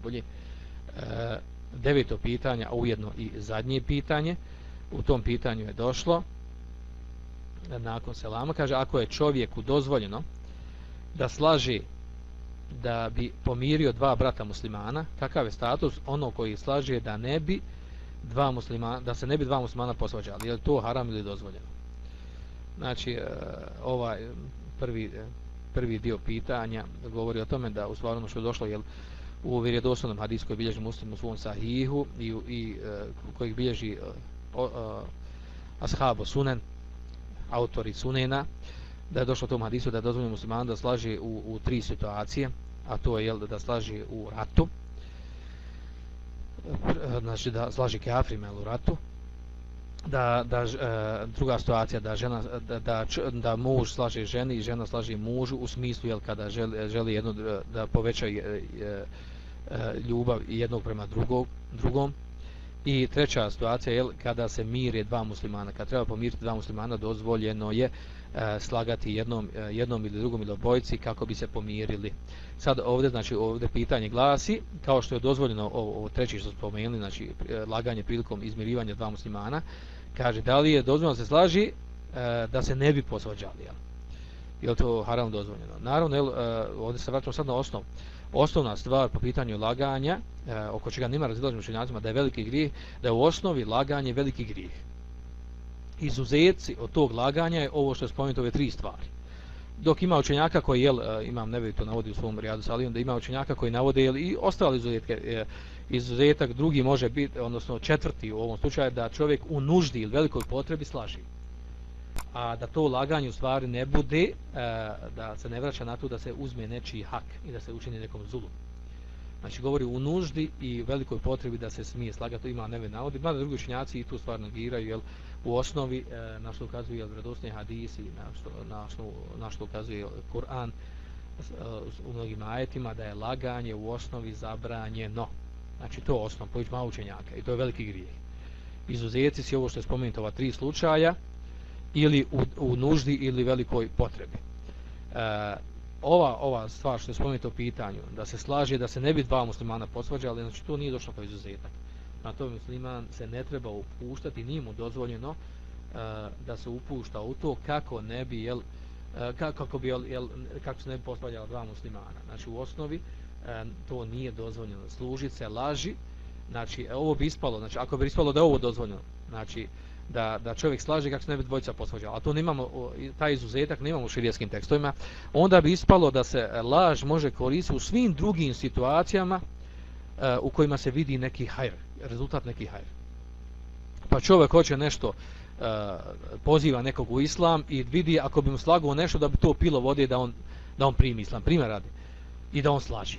najbolje. E, deveto pitanje, a ujedno i zadnje pitanje, u tom pitanju je došlo, e, nakon selama, kaže, ako je čovjeku dozvoljeno da slaži da bi pomirio dva brata muslimana, kakav je status ono koji slaže da ne bi dva muslimana, da se ne bi dva muslimana posvađali, je li to haram ili dozvoljeno? Znači, e, ovaj prvi, prvi dio pitanja govori o tome da u stvarno što je došlo jel, u vjerodostojnom hadiskoj bilježi muslim u svom sahihu i, i e, uh, kojih bilježi e, uh, uh, e, ashabo sunen, autori sunena, da je došlo u tom hadisu da je dozvoljeno musliman da slaži u, u tri situacije, a to je jel, da slaži u ratu, znači da slaži kafrima u ratu, da, da e, druga situacija da žena da, da, da muž slaže ženi i žena slaže mužu u smislu jel kada želi, želi jedno da poveća e, e, e, ljubav jednog prema drugog drugom i treća situacija je kada se mire dva muslimana kad treba pomiriti dva muslimana dozvoljeno je e, slagati jednom e, jednom ili drugom ili obojici kako bi se pomirili sad ovdje znači ovdje pitanje glasi kao što je dozvoljeno ovo, ovo treći što spomenuli znači e, laganje prilikom izmirivanja dva muslimana kaže da li je dozvoljeno se slaži e, da se ne bi posvađali jel? Je to haram dozvoljeno? Naravno jel, e, ovdje se vraćamo sad na osnov. Osnovna stvar po pitanju laganja e, oko čega nima razilaženja učenjacima da je veliki grijeh da je u osnovi laganje veliki grijeh. Izuzetci od tog laganja je ovo što je spomenuto ove tri stvari. Dok ima učenjaka koji jel, e, imam ne to navodi u svom rijadu salijom, da ima učenjaka koji navode jel, i ostali izuzetke, e, izuzetak drugi može biti, odnosno četvrti u ovom slučaju, da čovjek u nuždi ili velikoj potrebi slaži. A da to laganje u stvari ne bude, e, da se ne vraća na to da se uzme nečiji hak i da se učini nekom zulu. Znači govori u nuždi i velikoj potrebi da se smije slagati, to ima neve navodi, mada drugi učenjaci i tu stvar negiraju, jel, u osnovi e, na što ukazuje jel, vredosne hadisi, na što, na što, na što ukazuje Kur'an e, u mnogim ajetima, da je laganje u osnovi zabranjeno. Znači to je osnov, pojić malo učenjaka i to je veliki grijeh. Izuzeci si ovo što je spomenuto, ova tri slučaja, ili u, u nuždi ili velikoj potrebi. E, ova, ova stvar što je spomenuto u pitanju, da se slaže da se ne bi dva muslimana posvađali, znači to nije došlo kao izuzetak na to musliman se ne treba upuštati, nije mu dozvoljeno uh, da se upušta u to kako ne bi, jel, uh, kako, bi jel, jel, kako se ne bi posvađala dva muslimana. Znači u osnovi e, to nije dozvoljeno. Služit se laži, znači e, ovo bi ispalo, znači ako bi ispalo da je ovo dozvoljeno, znači da, da čovjek slaže kako se ne bi dvojica posvađala, a to nemamo, taj izuzetak nemamo u širijaskim tekstovima, onda bi ispalo da se e, laž može koristiti u svim drugim situacijama uh, u kojima se vidi neki hajr, rezultat neki hajr. Pa čovjek hoće nešto, uh, poziva nekog u islam i vidi ako bi mu slagao nešto da bi to pilo vode da on, da on primi islam, primjer radi, i da on slaži.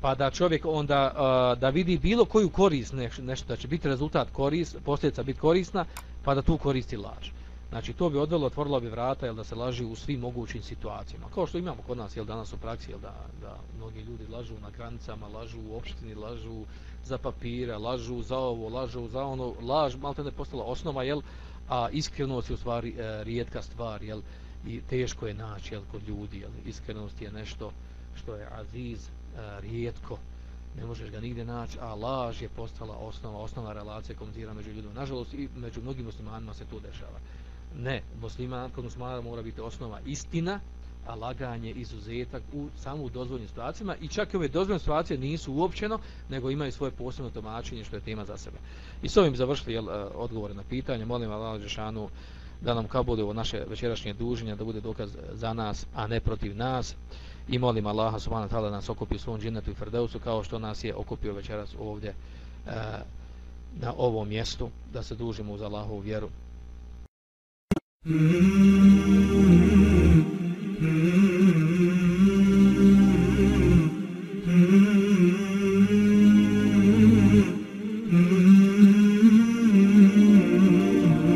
Pa da čovjek onda uh, da vidi bilo koju korist nešto, nešto da će biti rezultat korist, posljedica biti korisna, pa da tu koristi laž. Znači to bi odvelo, otvorilo bi vrata jel, da se laži u svim mogućim situacijama. Kao što imamo kod nas jel, danas u praksi, jel, da, da mnogi ljudi lažu na granicama, lažu u opštini, lažu za papira, lažu za ovo, lažu za ono, laž malo ne postala osnova, jel, a iskrenost je u stvari e, rijetka stvar, jel, i teško je naći jel, kod ljudi, jel, iskrenost je nešto što je aziz, E, rijetko, ne možeš ga nigdje naći, a laž je postala osnova, osnova relacije komunicira među ljudima. Nažalost, i među mnogim muslimanima se to dešava. Ne, musliman, kod muslimana mora biti osnova istina, a laganje izuzetak u samo u dozvoljnim situacijama i čak i ove dozvoljne situacije nisu uopćeno, nego imaju svoje posebno tomačenje što je tema za sebe. I s ovim završili jel, e, odgovore na pitanje. Molim Allah Žešanu da nam kao bude ovo naše večerašnje duženje, da bude dokaz za nas, a ne protiv nas. I molim Allaha subhanahu ta'ala da nas okupi u svom džinetu i frdeusu kao što nas je okupio večeras ovdje e, na ovom mjestu, da se dužimo uz Allahovu vjeru. Mm-hmm.